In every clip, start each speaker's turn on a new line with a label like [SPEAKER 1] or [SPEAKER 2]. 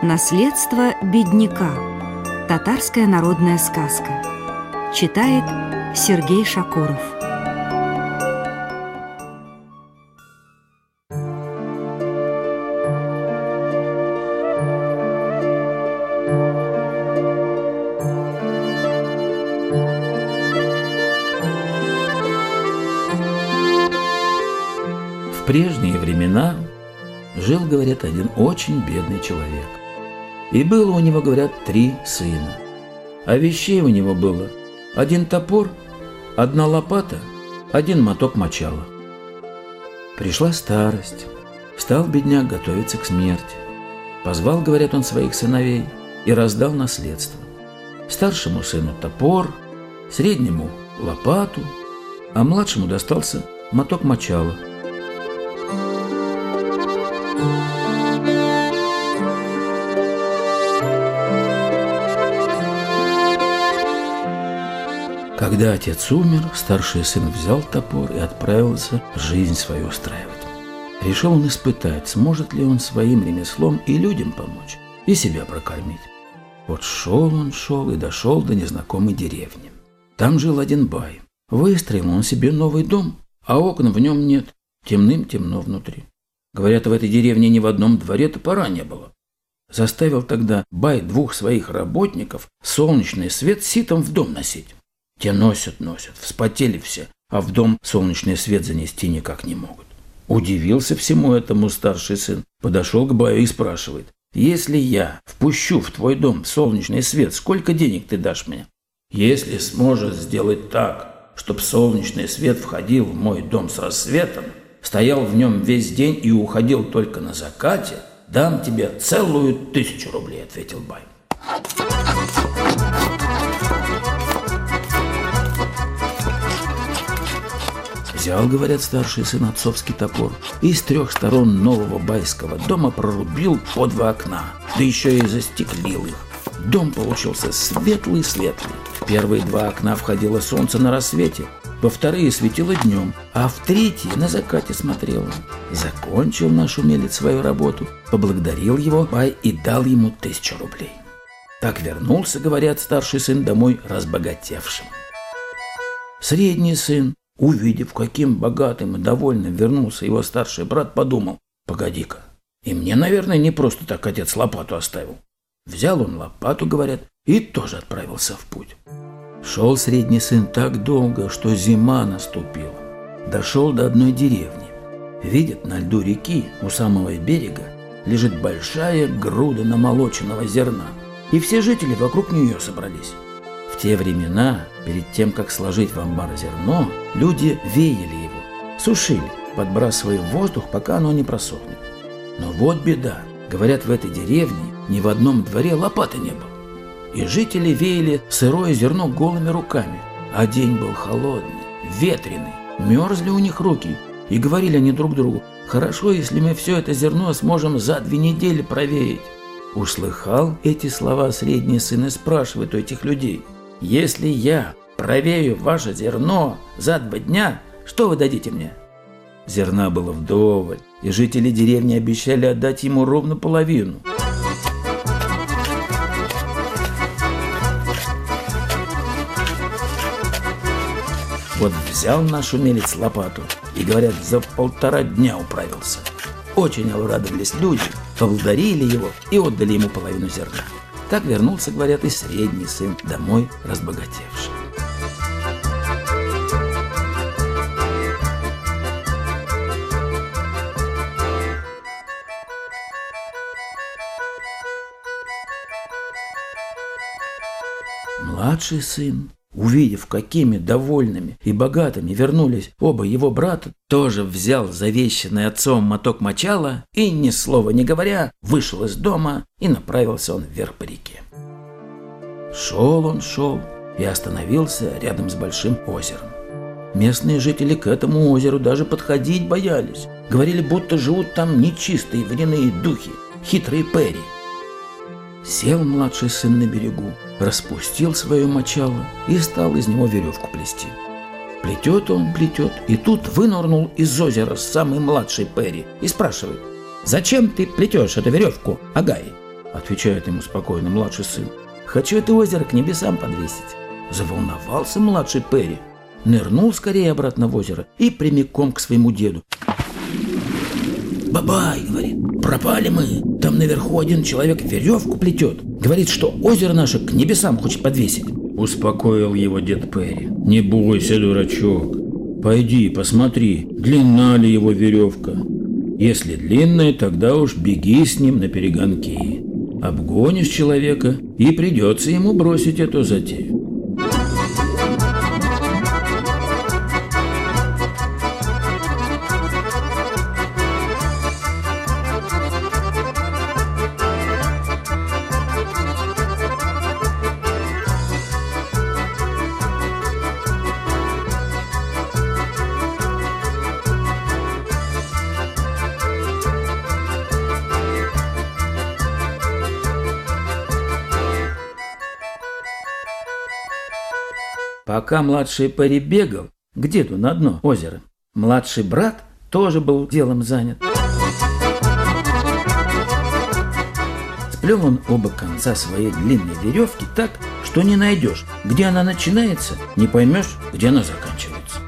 [SPEAKER 1] Наследство бедняка. Татарская народная сказка. Читает Сергей Шакуров.
[SPEAKER 2] В прежние времена жил, говорят, один очень бедный человек. И было у него, говорят, три сына. А вещей у него было один топор, одна лопата, один моток мочала. Пришла старость, стал бедняк готовиться к смерти. Позвал, говорят, он своих сыновей и раздал наследство. Старшему сыну топор, среднему лопату, а младшему достался моток мочала – Когда отец умер, старший сын взял топор и отправился жизнь свою устраивать. Решил он испытать, сможет ли он своим ремеслом и людям помочь, и себя прокормить. Вот шел он, шел и дошел до незнакомой деревни. Там жил один бай. Выстроил он себе новый дом, а окон в нем нет. Темным-темно внутри. Говорят, в этой деревне ни в одном дворе топора не было. Заставил тогда бай двух своих работников солнечный свет ситом в дом носить. Те носят, носят, вспотели все, а в дом солнечный свет занести никак не могут. Удивился всему этому старший сын, подошел к Баю и спрашивает, «Если я впущу в твой дом солнечный свет, сколько денег ты дашь мне?» «Если сможешь сделать так, чтобы солнечный свет входил в мой дом с рассветом, стоял в нем весь день и уходил только на закате, дам тебе целую тысячу рублей», — ответил Бай. Взял, говорят, старший сын отцовский топор и с трех сторон нового байского дома прорубил по два окна, да еще и застеклил их. Дом получился светлый-светлый. В первые два окна входило солнце на рассвете, во вторые светило днем, а в третьи на закате смотрело. Закончил наш умелец свою работу, поблагодарил его Бай и дал ему тысячу рублей. Так вернулся, говорят, старший сын домой разбогатевшим. Средний сын Увидев, каким богатым и довольным вернулся его старший брат, подумал, погоди-ка, и мне, наверное, не просто так отец лопату оставил. Взял он лопату, говорят, и тоже отправился в путь. Шел средний сын так долго, что зима наступила. Дошел до одной деревни. Видит, на льду реки у самого берега лежит большая груда намолоченного зерна. И все жители вокруг нее собрались те времена, перед тем, как сложить в амбар зерно, люди веяли его, сушили, подбрасывая в воздух, пока оно не просохнет. Но вот беда. Говорят, в этой деревне ни в одном дворе лопаты не было. И жители веяли сырое зерно голыми руками. А день был холодный, ветреный, мерзли у них руки. И говорили они друг другу, хорошо, если мы все это зерно сможем за две недели провеять. Услыхал эти слова средний сын и спрашивает у этих людей – если я провею ваше зерно за два дня, что вы дадите мне? Зерна было вдоволь, и жители деревни обещали отдать ему ровно половину. Вот взял наш умелец лопату и, говорят, за полтора дня управился. Очень обрадовались люди, поблагодарили его и отдали ему половину зерна. Так вернулся, говорят, и средний сын домой разбогатевший. Младший сын Увидев, какими довольными и богатыми вернулись оба его брата, тоже взял завещанный отцом моток мочала и, ни слова не говоря, вышел из дома и направился он вверх по реке. Шел он, шел и остановился рядом с большим озером. Местные жители к этому озеру даже подходить боялись. Говорили, будто живут там нечистые водяные духи, хитрые перри. Сел младший сын на берегу, распустил свое мочало и стал из него веревку плести. Плетет он, плетет, и тут вынырнул из озера самый младший Перри и спрашивает, «Зачем ты плетешь эту веревку, Агай?» Отвечает ему спокойно младший сын, «Хочу это озеро к небесам подвесить». Заволновался младший Перри, нырнул скорее обратно в озеро и прямиком к своему деду. «Бабай!» — говорит. «Пропали мы! Там наверху один человек веревку плетет. Говорит, что озеро наше к небесам хочет подвесить».
[SPEAKER 3] Успокоил его дед Перри. «Не бойся, дурачок. Пойди, посмотри, длинна ли его веревка. Если длинная, тогда уж беги с ним на перегонки. Обгонишь человека, и придется ему бросить эту затею.
[SPEAKER 2] Пока младший Перри бегал к деду на дно озера, младший брат тоже был делом занят. Сплел он оба конца своей длинной веревки так, что не найдешь, где она начинается, не поймешь, где она заканчивается.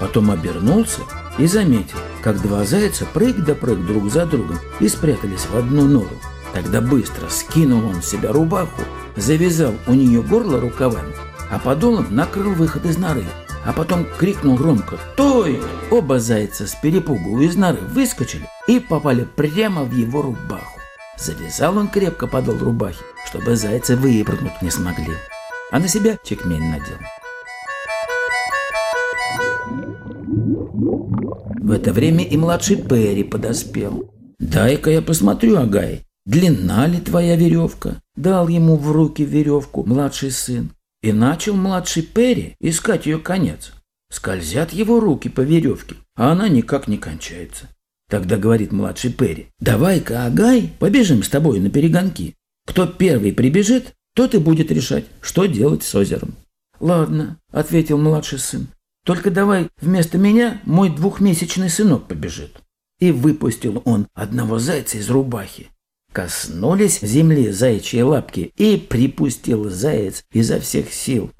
[SPEAKER 2] Потом обернулся и заметил, как два зайца прыг да прыг друг за другом и спрятались в одну нору. Тогда быстро скинул он с себя рубаху, завязал у нее горло рукавами а подолом накрыл выход из норы, а потом крикнул громко «Той!». Оба зайца с перепугу из норы выскочили и попали прямо в его рубаху. Завязал он крепко подол рубахи, чтобы зайцы выпрыгнуть не смогли, а на себя чекмень надел. В это время и младший Перри подоспел. «Дай-ка я посмотрю, Агай, длинна ли твоя веревка?» Дал ему в руки веревку младший сын. И начал младший Перри искать ее конец. Скользят его руки по веревке, а она никак не кончается. Тогда говорит младший Перри, давай-ка, Агай, побежим с тобой на перегонки. Кто первый прибежит, тот и будет решать, что делать с озером. Ладно, ответил младший сын, только давай вместо меня мой двухмесячный сынок побежит. И выпустил он одного зайца из рубахи. Коснулись земли заячьи лапки, и припустил заяц изо всех сил.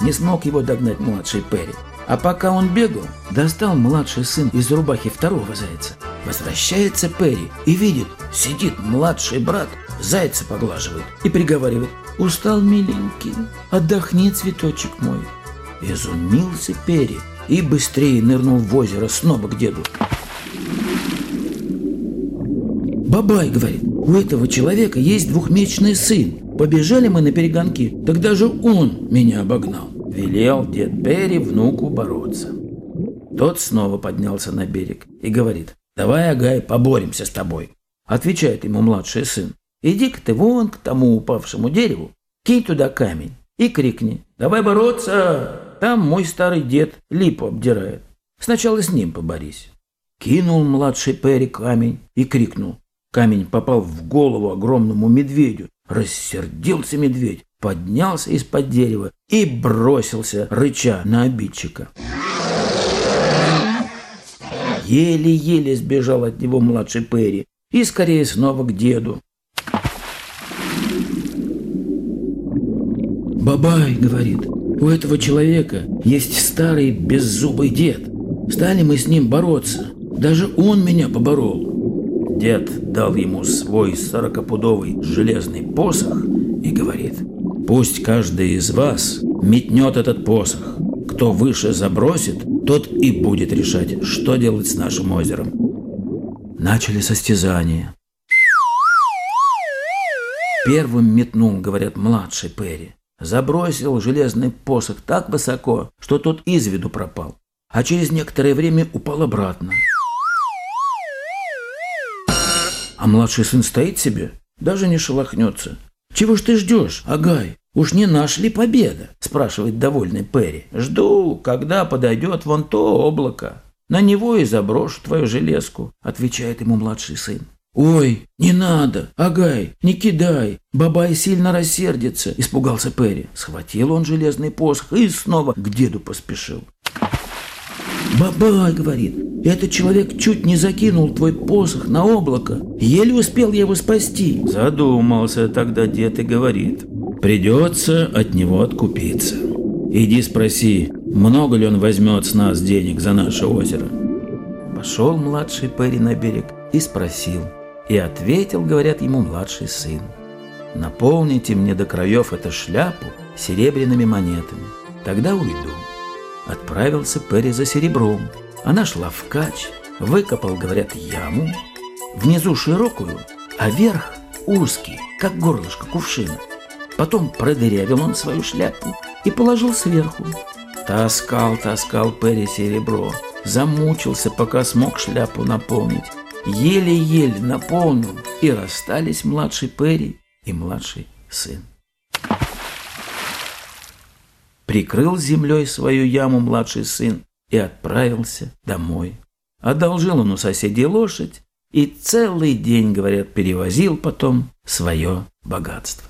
[SPEAKER 2] Не смог его догнать младший Перри. А пока он бегал, достал младший сын из рубахи второго зайца. Возвращается Перри и видит, сидит младший брат, зайца поглаживает и приговаривает «Устал, миленький, отдохни, цветочек мой». Изумился Перри и быстрее нырнул в озеро снова к деду. Бабай говорит, у этого человека есть двухмесячный сын. Побежали мы на перегонки, тогда же он меня обогнал. Велел дед Перри внуку бороться. Тот снова поднялся на берег и говорит, давай, Агай, поборемся с тобой. Отвечает ему младший сын, иди-ка ты вон к тому упавшему дереву, кинь туда камень и крикни, давай бороться, там мой старый дед липу обдирает. Сначала с ним поборись. Кинул младший Перри камень и крикнул, Камень попал в голову огромному медведю. Рассердился медведь, поднялся из-под дерева и бросился, рыча на обидчика. Еле-еле сбежал от него младший Перри и скорее снова к деду. «Бабай», — говорит, — «у этого человека есть старый беззубый дед. Стали мы с ним бороться. Даже он меня поборол. Дед дал ему свой сорокопудовый железный посох и говорит, «Пусть каждый из вас метнет этот посох. Кто выше забросит, тот и будет решать, что делать с нашим озером». Начали состязания. Первым метнул, говорят, младший Перри. Забросил железный посох так высоко, что тот из виду пропал, а через некоторое время упал обратно. А младший сын стоит себе, даже не шелохнется. «Чего ж ты ждешь, Агай? Уж не наш ли победа?» – спрашивает довольный Перри. «Жду, когда подойдет вон то облако. На него и заброшу твою железку», – отвечает ему младший сын. «Ой, не надо! Агай, не кидай! Бабай сильно рассердится!» – испугался Перри. Схватил он железный посох и снова к деду поспешил. «Бабай, — говорит, — этот человек чуть не закинул твой посох на облако. Еле успел я его спасти».
[SPEAKER 3] Задумался тогда дед и говорит, «Придется от него откупиться. Иди спроси, много ли он возьмет с нас денег за наше озеро?»
[SPEAKER 2] Пошел младший Перри на берег и спросил. И ответил, говорят ему, младший сын. «Наполните мне до краев эту шляпу серебряными монетами, тогда уйду». Отправился Перри за серебром, а наш лавкач выкопал, говорят, яму, внизу широкую, а верх узкий, как горлышко кувшина. Потом продырявил он свою шляпу и положил сверху. Таскал, таскал Перри серебро, замучился, пока смог шляпу наполнить. Еле-еле наполнил, и расстались младший Перри и младший сын прикрыл землей свою яму младший сын и отправился домой. Одолжил он у соседей лошадь и целый день, говорят, перевозил потом свое богатство.